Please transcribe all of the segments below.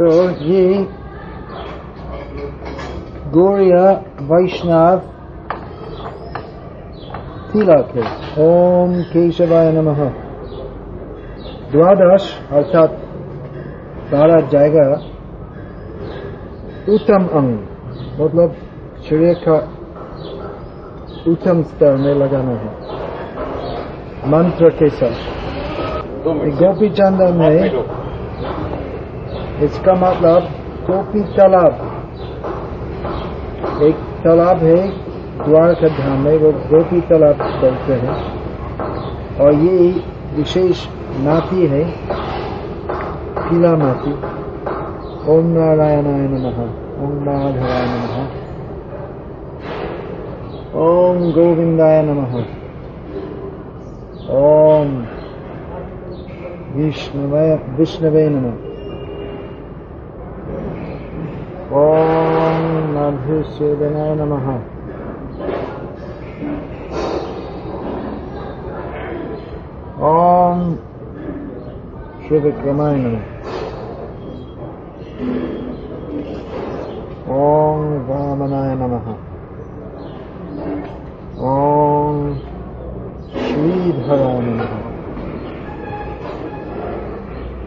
तो ये गौड़िया वैष्णव तिलक है ओम केशवाय नमः द्वादश अर्थात बारह जाएगा उत्तम अंग मतलब शरीर का उत्तम स्तर में लगाना है। मंत्र के साथ। गोपी चंदन में इसका मतलब गोपी तालाब। एक तालाब है द्वारका धाम में वो गोपी तालाब बोलते हैं। और ये विशेष नाती है, पीला नाती। ओम नारायणाय नमः, ओम माधवाय नम। ओम गोविंदाय नम। ओम विष्णुवे विष्णवे नमः। ओम मधुसूदनाय नमः। ओम शिवक्रमाय नमः। ओम वामनाय नमः। ओम श्रीधराय नमः।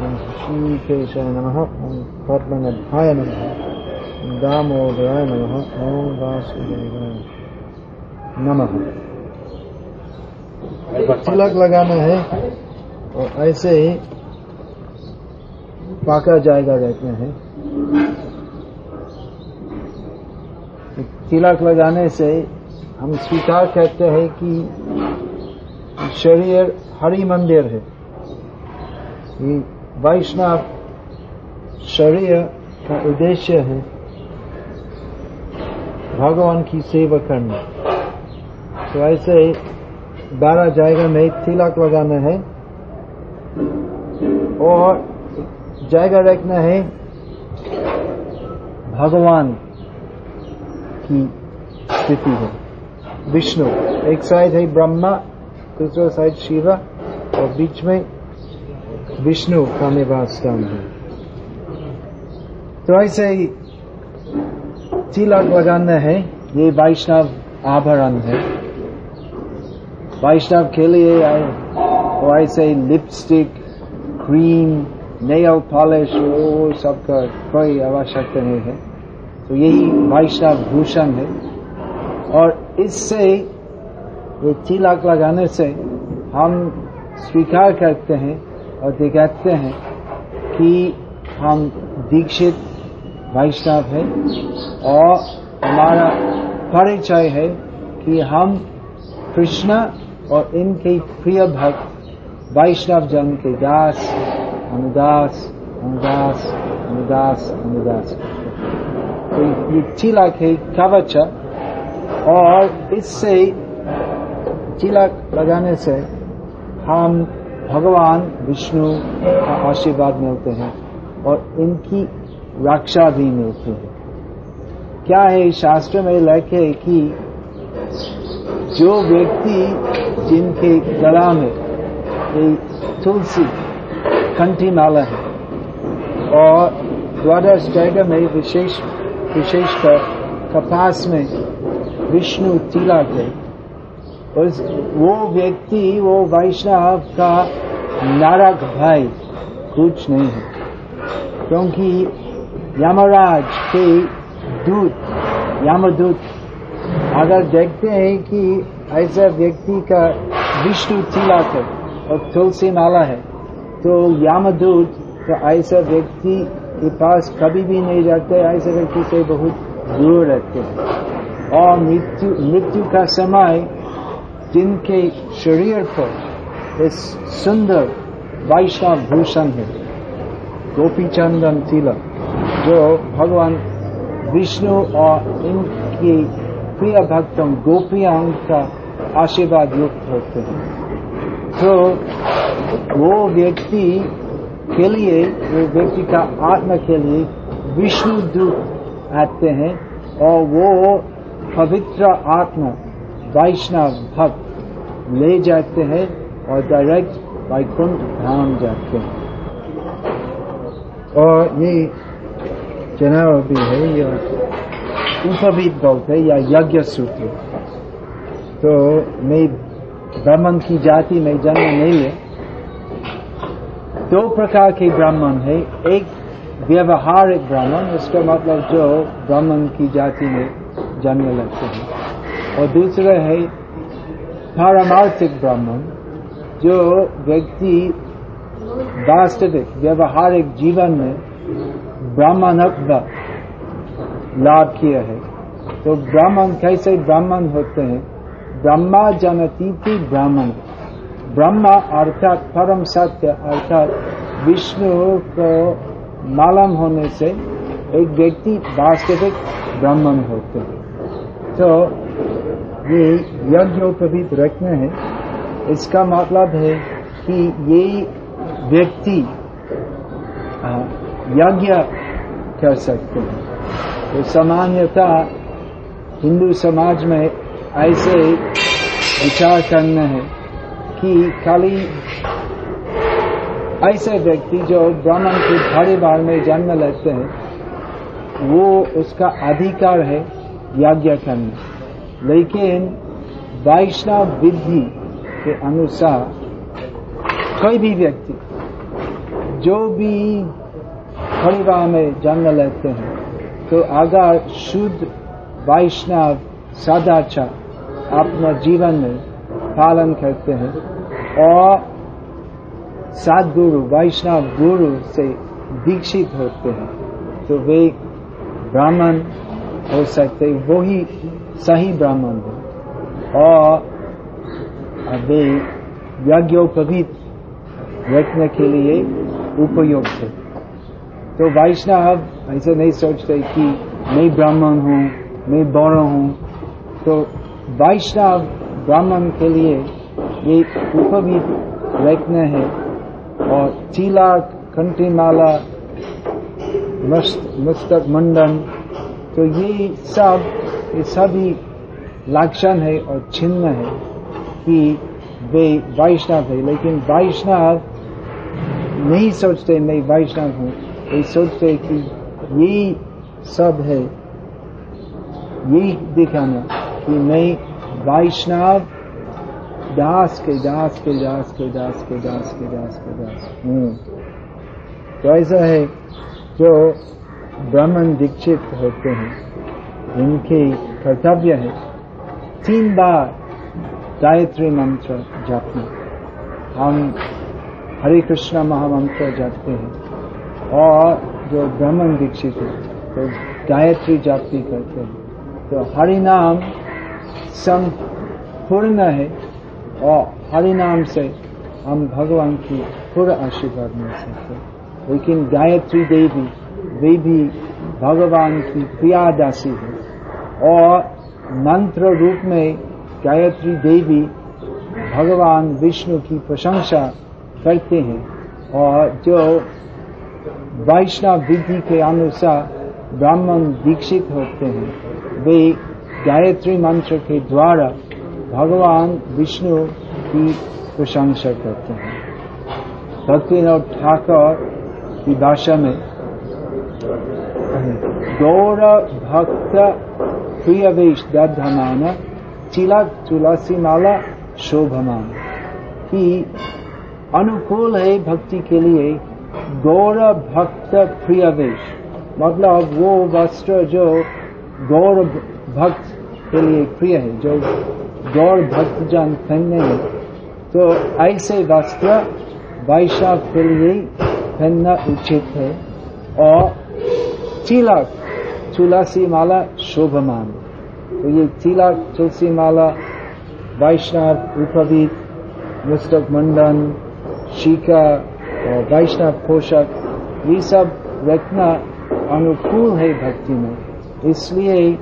ओम श्रीकेशाय नमः। ओम पद्मनाभाय नमः। दामोदराय नमः। ओम वासुदेवाय। नमः। तिलक लगाना है और ऐसे ही पाका जाएगा रहते हैं। तिलक लगाने से हम स्वीकार करते हैं कि शरीर हरि मंदिर है। वैष्णव शरीर का उद्देश्य है। भगवान की सेवा करना। तो ऐसे बारह जायगा में तिलक लगाना है और जायगा रखना है भगवान की स्थिति है। विष्णु, एक साइड है ब्रह्मा, दूसरा साइड शिवा और बीच में विष्णु का निवास स्थान है। तो ऐसे ही तिलक लगाना है ये वैष्णव आभरण है वैष्णव के लिए ऐसे लिपस्टिक क्रीम नेल पॉलिश वो सबका कोई आवश्यकता नहीं है तो यही वैष्णव भूषण है और इससे ये तिलक लगाने से हम स्वीकार करते हैं और दिखाते हैं कि हम दीक्षित वैष्णव है, और हमारा परिचय है कि हम कृष्ण और इनके प्रिय भक्त वैष्णव जन के दास, अनुदास अनुदास अनुदास अनुदास। तो ये तिलक है कवच और इससे तिलक लगाने से हम भगवान विष्णु का आशीर्वाद मिलते हैं, और इनकी रक्षा भी मिलती है। क्या है शास्त्र में लिखे कि जो व्यक्ति जिनके गला में तुलसी कंठी माला है और द्वादश जगह में विशेष विशेषकर कपास में विष्णु तिलक है, उस वो व्यक्ति, वो वैष्णव का नारक भाई कुछ नहीं है, क्योंकि यमराज के दूत यमदूत अगर देखते हैं कि ऐसा व्यक्ति का विष्णु तिलक है और तुलसी माला है तो यमदूत का ऐसा व्यक्ति के पास कभी भी नहीं जाते, ऐसे व्यक्ति से बहुत दूर रहते हैं। और मृत्यु मृत्यु का समय जिनके शरीर पर इस सुंदर वैष्णव भूषण है गोपी चंदन तिलक जो भगवान विष्णु और इनकी प्रिय भक्तों, गोपियाँ का आशीर्वाद युक्त होते हैं। तो वो व्यक्ति के लिए, वो व्यक्ति का आत्मा के लिए विष्णु दूत आते हैं और वो पवित्र आत्मा, वैष्णव भक्त ले जाते हैं और डायरेक्ट वैकुंठ धाम जाते हैं। और ये जनेऊ भी है, या उपवीत बोलते है, या यज्ञ सूत्र। तो मैं ब्राह्मण की जाति में जन्म नहीं है दो प्रकार के ब्राह्मण है। एक व्यवहारिक ब्राह्मण, उसका मतलब जो ब्राह्मण की जाति में जन्म लेते हैं। और दूसरा है पारमार्थिक ब्राह्मण, जो व्यक्ति वास्तविक, व्यवहारिक जीवन में ब्राह्मणत्व लाभ किया है। तो ब्राह्मण, कैसे ब्राह्मण होते हैं? ब्रह्मा जनतीति ब्राह्मण। ब्रह्मा अर्थात परम सत्य, अर्थात विष्णु को मालूम होने से एक व्यक्ति वास्तविक ब्राह्मण होते हैं। तो ये यज्ञोपवीत रखने हैं। इसका मतलब है कि ये व्यक्ति यज्ञ कर सकते हैं। तो सामान्यता हिंदू समाज में ऐसे विचार करना है कि खाली ऐसे व्यक्ति जो ब्राह्मण के परिवार में जन्म लेते हैं, वो उसका अधिकार है यज्ञ करना। लेकिन वैष्णव विधि के अनुसार कोई भी व्यक्ति, जो भी परिवार में जन्म लेते हैं। तो अगर शुद्ध वैष्णव सदाचार अपना जीवन में पालन करते हैं और सदगुरु, वैष्णव गुरु से दीक्षित होते हैं। तो वे ब्राह्मण हो सकते वही सही ब्राह्मण है। और वे यज्ञोपवीत रखने के लिए उपयुक्त है। तो वैष्णव ऐसे नहीं सोचते कि मैं ब्राह्मण हूँ, मैं बौड़ हूँ। तो वैष्णव ब्राह्मण के लिए ये उपवीत रखने हैं और चीला कंठी माला मस्तक मंडन तो ये सब, ये सभी लक्षण है और चिन्ह है कि वे वैष्णव है। लेकिन वैष्णव नहीं सोचते, मैं वैष्णव हूँ। वे सोचते कि ये सब है। यही दिखाना कि मैं वैष्णव, दास के दास के दास के दास के दास के दास के दास हूँ। तो ऐसा है जो ब्राह्मण दीक्षित होते हैं। इनके कर्तव्य है तीन बार गायत्री मंत्र जपना। हम हरे कृष्ण महामंत्र जपते हैं। और जो ब्राह्मण दीक्षित है तो गायत्री भी करते हैं। तो हरि नाम संपूर्ण है और हरि नाम से हम भगवान की पूरा आशीर्वाद मिल सकते लेकिन गायत्री देवी वे भी भगवान की प्रिया दासी है। और मंत्र रूप में गायत्री देवी भगवान विष्णु की प्रशंसा करते हैं। और जो वैष्णव विधि के अनुसार ब्राह्मण दीक्षित होते हैं। वे गायत्री मंत्र के द्वारा भगवान विष्णु की प्रशंसा करते हैं। भक्तिनाथ ठाकुर की भाषा में, गौर भक्त प्रियवेश दधमान, चिला तुलसी माला शोभमान। की अनुकूल है भक्ति के लिए गौर भक्त प्रियवेश मतलब वो वस्त्र जो गौर भक्त के लिए प्रिय है, जो गौर भक्त जन पहनने हैं तो ऐसे वस्त्र वैशाख के लिए पहनना उचित है। और तिलक, तुलसी माला शोभमान। तो ये तिलक, तुलसी माला वैष्णव उपवीत, मुस्तक मंडन शिका वैष्णव, पोषक, ये सब रखना अनुकूल है भक्ति में। इसलिए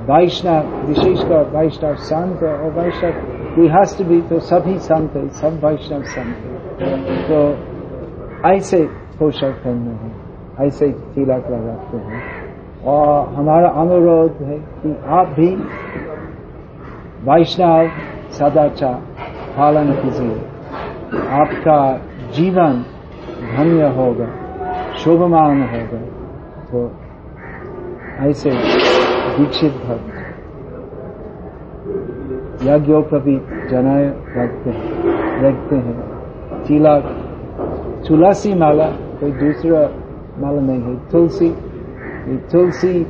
वैष्णव, विशेषकर वैष्णव संत और वैष्णव गृहस्थ भी तो सभी संत है सब वैष्णव संत है। तो ऐसे पोषक पहनने हैं, ऐसे तिलक लगाते हैं। और हमारा अनुरोध है कि आप भी वैष्णव सदाचार पालन कीजिए। आपका जीवन धन्य होगा शोभमान होगा। तो ऐसे दीक्षित भक्त, यज्ञोपवी जनाय रखते हैं रखते हैं। चीला, तुलसी माला, कोई दूसरा माला नहीं है। तुलसी, ये तुलसी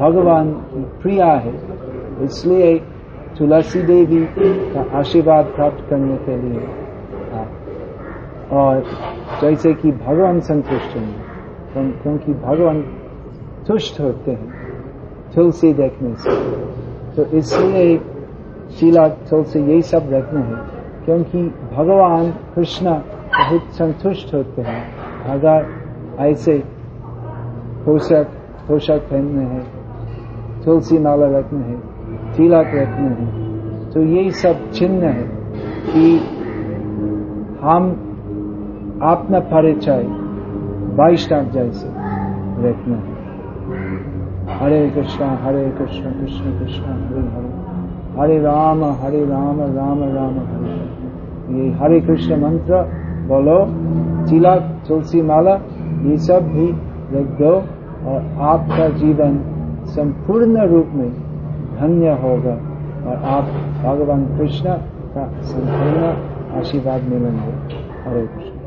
भगवान प्रिया है। इसलिए तुलसी देवी का आशीर्वाद प्राप्त करने के लिए और जैसे कि भगवान संतुष्ट हैं क्योंकि भगवान तुष्ट होते हैं, तुलसी देखने से। तो इसलिए शीला तुलसी यही सब रखना है, क्योंकि भगवान कृष्ण बहुत संतुष्ट होते हैं। अगर ऐसे पोषक पोषक पहनने हैं, तुलसी माला रखना है तिलक रखना है तो यही सब चिन्ह है कि हम अपना परिचय वैष्णव जैसे रखना है हरे कृष्णा, हरे कृष्ण कृष्ण कृष्ण, हरे हरे। हरे राम हरे राम राम राम, हरे ये हरे कृष्ण मंत्र, बोलो। तिलक तुलसी माला, ये सब भी रख दो और आपका जीवन संपूर्ण रूप में धन्य होगा और आप भगवान कृष्ण का संपूर्ण आशीर्वाद मिलेंगे। हरे कृष्ण।